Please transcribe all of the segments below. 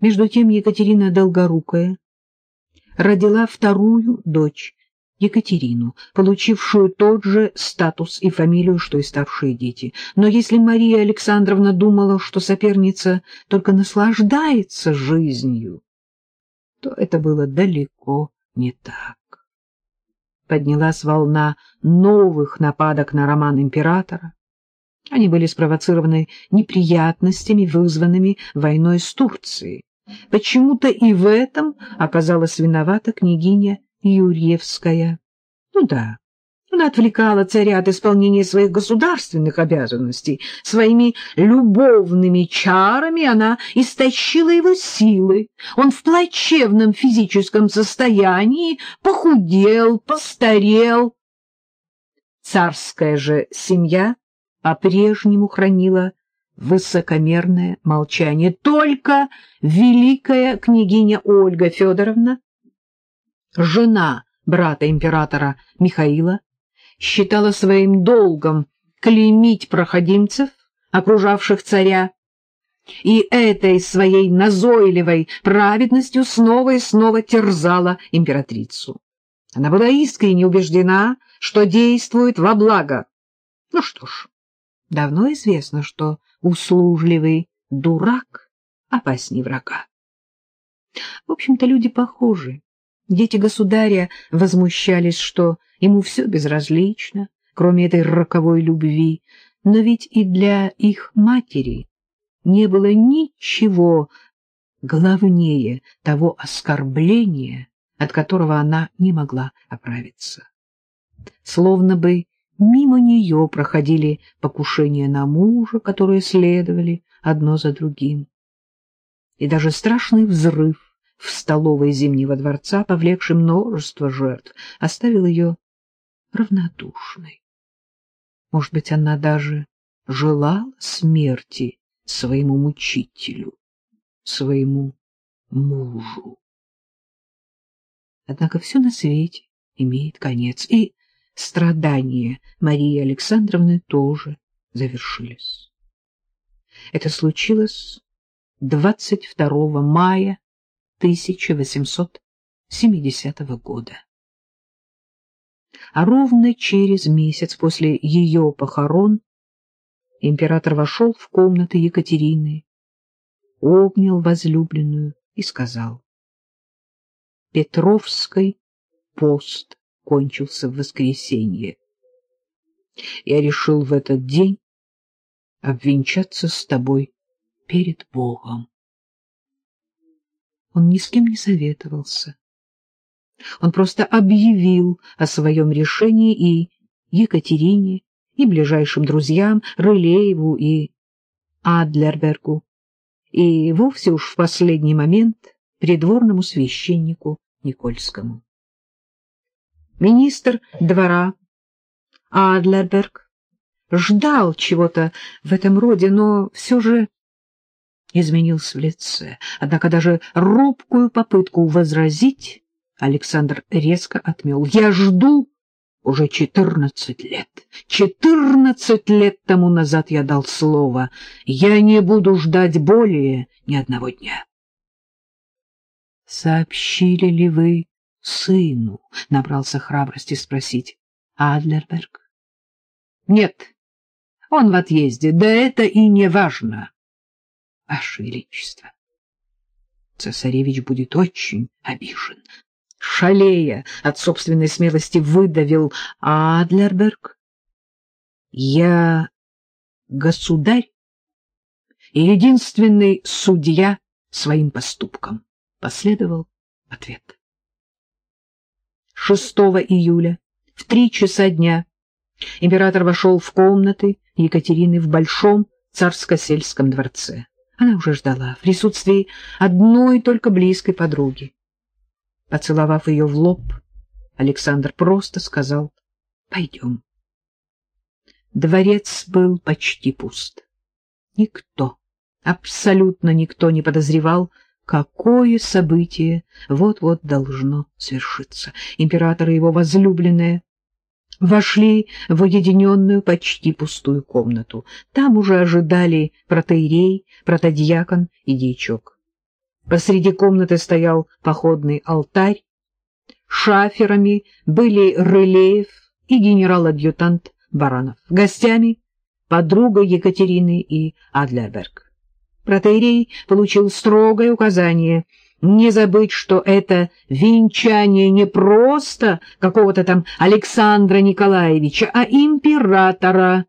Между тем Екатерина Долгорукая родила вторую дочь, Екатерину, получившую тот же статус и фамилию, что и старшие дети. Но если Мария Александровна думала, что соперница только наслаждается жизнью, то это было далеко не так. Поднялась волна новых нападок на роман императора. Они были спровоцированы неприятностями, вызванными войной с Турцией. Почему-то и в этом оказалась виновата княгиня Юрьевская. Ну да, она отвлекала царя от исполнения своих государственных обязанностей. Своими любовными чарами она истощила его силы. Он в плачевном физическом состоянии похудел, постарел. Царская же семья по-прежнему хранила высокомерное молчание. Только великая княгиня Ольга Федоровна, жена брата императора Михаила, считала своим долгом клеймить проходимцев, окружавших царя, и этой своей назойливой праведностью снова и снова терзала императрицу. Она была искренне убеждена, что действует во благо. Ну что ж, давно известно, что услужливый дурак опасней врага. В общем-то, люди похожи. Дети государя возмущались, что ему все безразлично, кроме этой роковой любви, но ведь и для их матери не было ничего главнее того оскорбления, от которого она не могла оправиться. Словно бы мимо нее проходили покушения на мужа, которые следовали одно за другим. И даже страшный взрыв в столовой Зимнего дворца, повлекший множество жертв, оставил ее равнодушной. Может быть, она даже желала смерти своему мучителю, своему мужу. Однако все на свете имеет конец, и страдания Марии Александровны тоже завершились. Это случилось 22 мая 1870 года. А ровно через месяц после ее похорон император вошел в комнаты Екатерины, обнял возлюбленную и сказал, «Петровский пост кончился в воскресенье. Я решил в этот день обвенчаться с тобой перед Богом. Он ни с кем не советовался. Он просто объявил о своем решении и Екатерине, и ближайшим друзьям, Рылееву и Адлербергу, и вовсе уж в последний момент придворному священнику Никольскому. Министр двора Адлерберг ждал чего-то в этом роде, но все же изменился в лице. Однако даже робкую попытку возразить Александр резко отмел. «Я жду уже четырнадцать лет. Четырнадцать лет тому назад я дал слово. Я не буду ждать более ни одного дня». «Сообщили ли вы сыну?» — набрался храбрости спросить. «Адлерберг?» «Нет, он в отъезде, да это и не важно». Ваше Величество, цесаревич будет очень обижен. Шалея от собственной смелости выдавил Адлерберг. Я государь и единственный судья своим поступкам, последовал ответ. 6 июля в три часа дня император вошел в комнаты Екатерины в Большом царско-сельском дворце. Она уже ждала в присутствии одной только близкой подруги. Поцеловав ее в лоб, Александр просто сказал «Пойдем». Дворец был почти пуст. Никто, абсолютно никто не подозревал, какое событие вот-вот должно свершиться. Император и его возлюбленная вошли в уединенную, почти пустую комнату. Там уже ожидали протеерей, протодьякон и дьячок. Посреди комнаты стоял походный алтарь. Шаферами были Рылеев и генерал-адъютант Баранов. Гостями — подруга Екатерины и Адлерберг. Протеерей получил строгое указание не забыть, что это венчание не просто какого-то там Александра Николаевича, а императора.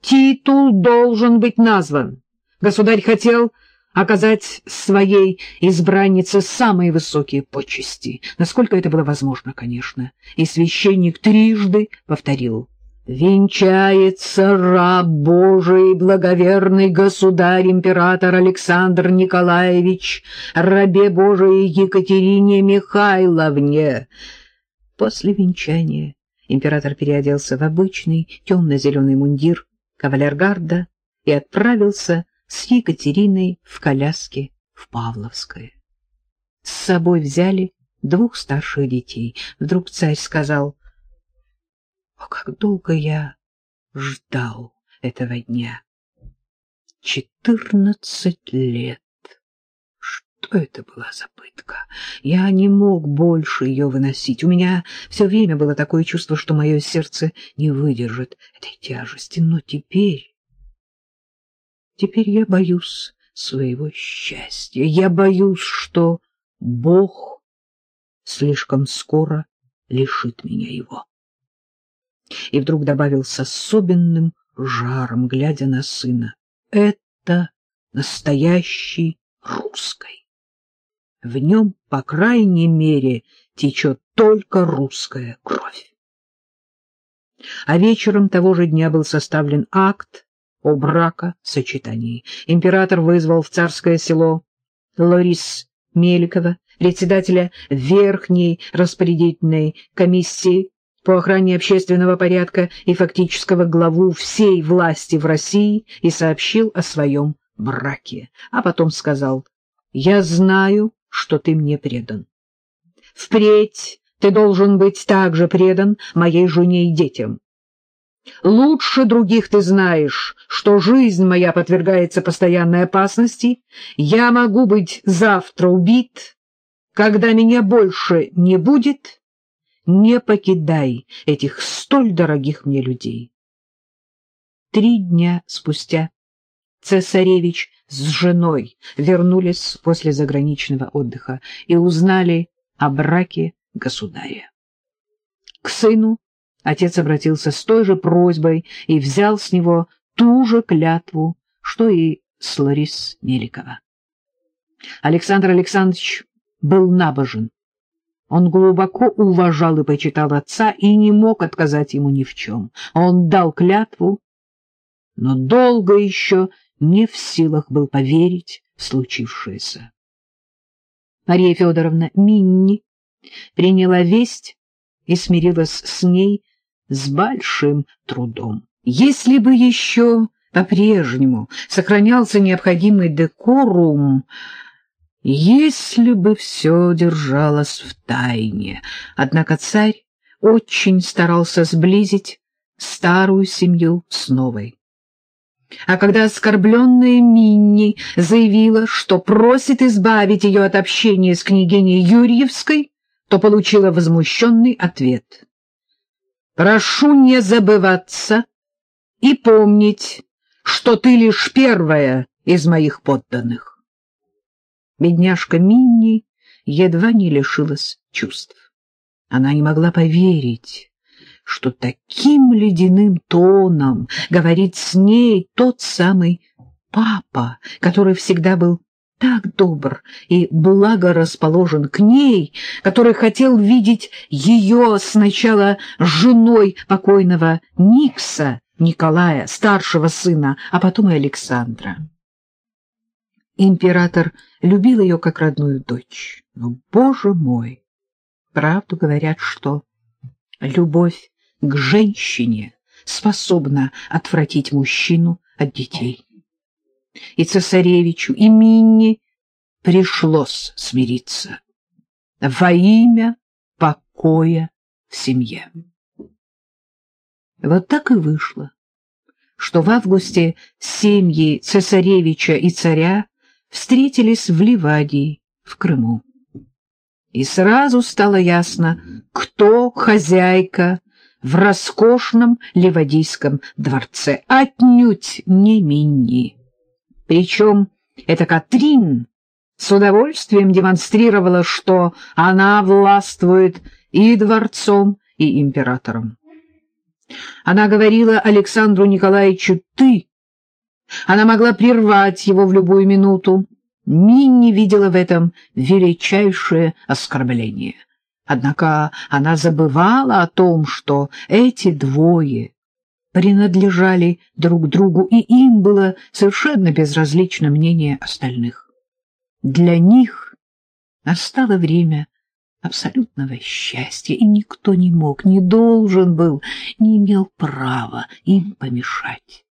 Титул должен быть назван. Государь хотел оказать своей избраннице самые высокие почести, насколько это было возможно, конечно. И священник трижды повторил «Венчается раб Божий, благоверный государь-император Александр Николаевич, рабе Божией Екатерине Михайловне». После венчания император переоделся в обычный темно-зеленый мундир кавалергарда и отправился с Екатериной в коляске в Павловское. С собой взяли двух старших детей. Вдруг царь сказал, «О, как долго я ждал этого дня! Четырнадцать лет! Что это была за пытка? Я не мог больше ее выносить. У меня все время было такое чувство, что мое сердце не выдержит этой тяжести. Но теперь... Теперь я боюсь своего счастья. Я боюсь, что Бог слишком скоро лишит меня его. И вдруг добавил с особенным жаром, глядя на сына. Это настоящий русский. В нем, по крайней мере, течет только русская кровь. А вечером того же дня был составлен акт о бракосочетании. Император вызвал в царское село Лорис Меликова, председателя Верхней распорядительной комиссии по охране общественного порядка и фактического главу всей власти в России и сообщил о своем браке. А потом сказал, «Я знаю, что ты мне предан. Впредь ты должен быть также предан моей жене и детям. Лучше других ты знаешь, что жизнь моя подвергается постоянной опасности. Я могу быть завтра убит. Когда меня больше не будет, не покидай этих столь дорогих мне людей. Три дня спустя цесаревич с женой вернулись после заграничного отдыха и узнали о браке государя. К сыну Отец обратился с той же просьбой и взял с него ту же клятву, что и с Ларис Меликова. Александр Александрович был набожен. Он глубоко уважал и почитал отца и не мог отказать ему ни в чем. Он дал клятву, но долго еще не в силах был поверить в случившееся. Мария Федоровна Минни приняла весть и смирилась с ней, с большим трудом. Если бы еще по-прежнему сохранялся необходимый декорум, если бы все держалось в тайне. Однако царь очень старался сблизить старую семью с новой. А когда оскорбленная Минни заявила, что просит избавить ее от общения с княгиней Юрьевской, то получила возмущенный ответ — Прошу не забываться и помнить, что ты лишь первая из моих подданных. Бедняжка Минни едва не лишилась чувств. Она не могла поверить, что таким ледяным тоном говорит с ней тот самый папа, который всегда был так добр и благорасположен к ней, который хотел видеть ее сначала женой покойного Никса, Николая, старшего сына, а потом и Александра. Император любил ее как родную дочь. Но, боже мой, правду говорят, что любовь к женщине способна отвратить мужчину от детей и цесаревичу, и Минни пришлось смириться во имя покоя в семье. Вот так и вышло, что в августе семьи цесаревича и царя встретились в Ливадии, в Крыму. И сразу стало ясно, кто хозяйка в роскошном ливадийском дворце, отнюдь не Минни. Причем эта Катрин с удовольствием демонстрировала, что она властвует и дворцом, и императором. Она говорила Александру Николаевичу «ты». Она могла прервать его в любую минуту. Минни видела в этом величайшее оскорбление. Однако она забывала о том, что эти двое принадлежали друг другу, и им было совершенно безразлично мнение остальных. Для них настало время абсолютного счастья, и никто не мог, не должен был, не имел права им помешать.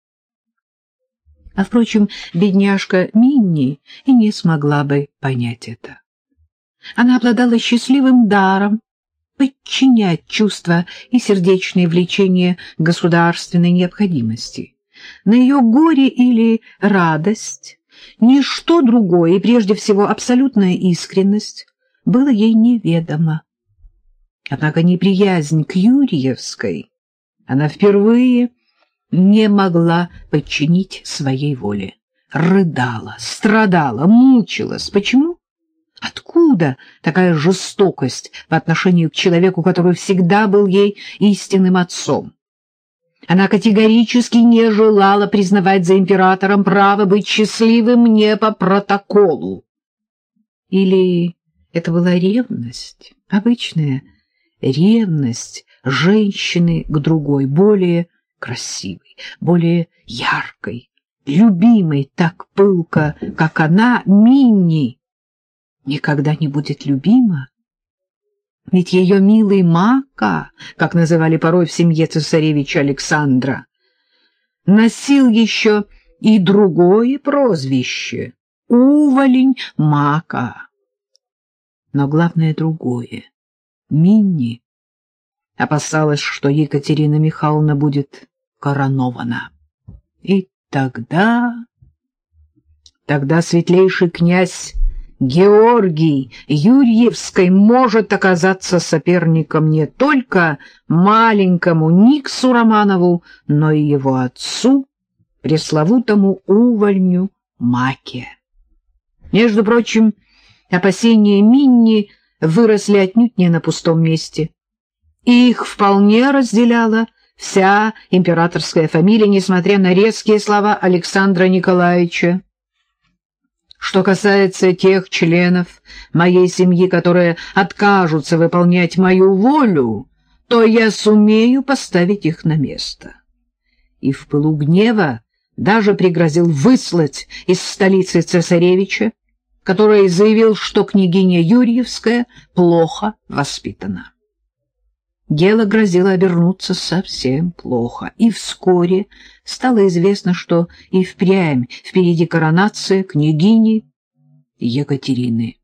А, впрочем, бедняжка Минни и не смогла бы понять это. Она обладала счастливым даром подчинять чувства и сердечные влечения государственной необходимости. На ее горе или радость ничто другое, и прежде всего абсолютная искренность, было ей неведомо. Однако неприязнь к Юрьевской она впервые не могла подчинить своей воле. Рыдала, страдала, мучилась. Почему? Откуда такая жестокость по отношению к человеку, который всегда был ей истинным отцом? Она категорически не желала признавать за императором право быть счастливым не по протоколу. Или это была ревность, обычная ревность женщины к другой, более красивой, более яркой, любимой так пылко, как она, Минни, никогда не будет любима. Ведь ее милый Мака, как называли порой в семье цесаревича Александра, носил еще и другое прозвище — Уволень Мака. Но главное другое. Минни опасалась, что Екатерина Михайловна будет коронована. И тогда... Тогда светлейший князь Георгий Юрьевской может оказаться соперником не только маленькому Никсу Романову, но и его отцу, пресловутому увольню Маке. Между прочим, опасения Минни выросли отнюдь не на пустом месте. Их вполне разделяла вся императорская фамилия, несмотря на резкие слова Александра Николаевича. Что касается тех членов моей семьи, которые откажутся выполнять мою волю, то я сумею поставить их на место. И в пылу гнева даже пригрозил выслать из столицы цесаревича, который заявил, что княгиня Юрьевская плохо воспитана. Дело грозило обернуться совсем плохо, и вскоре стало известно, что и впрямь впереди коронация княгини Екатерины.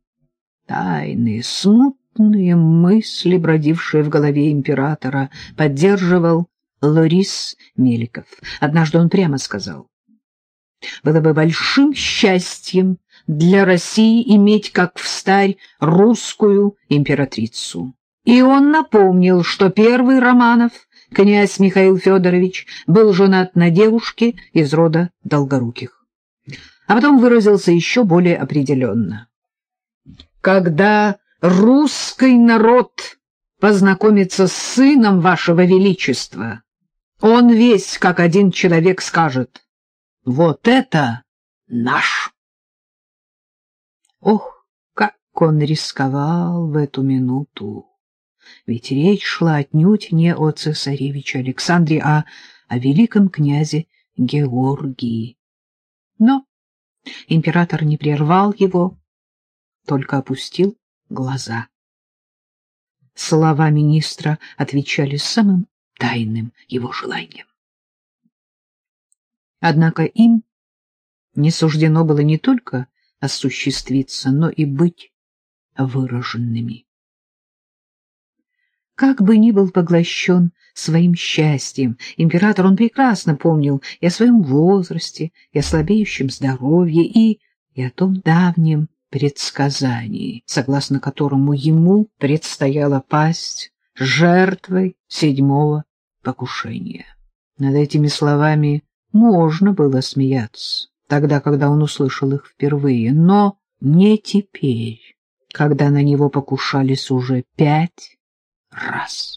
Тайные, смутные мысли, бродившие в голове императора, поддерживал Лорис Меликов. Однажды он прямо сказал, «Было бы большим счастьем для России иметь, как встарь, русскую императрицу». И он напомнил, что первый Романов, князь Михаил Федорович, был женат на девушке из рода Долгоруких. А потом выразился еще более определенно. Когда русский народ познакомится с сыном вашего величества, он весь, как один человек, скажет «Вот это наш!» Ох, как он рисковал в эту минуту! Ведь речь шла отнюдь не о цесаревиче Александре, а о великом князе Георгии. Но император не прервал его, только опустил глаза. Слова министра отвечали самым тайным его желанием. Однако им не суждено было не только осуществиться, но и быть выраженными. Как бы ни был поглощен своим счастьем, император он прекрасно помнил и о своем возрасте, и о слабеющем здоровье, и и о том давнем предсказании, согласно которому ему предстояло пасть жертвой седьмого покушения. Над этими словами можно было смеяться, тогда, когда он услышал их впервые, но не теперь, когда на него покушались уже пять раз.